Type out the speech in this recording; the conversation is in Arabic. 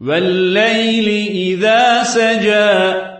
والليل إذا سجى.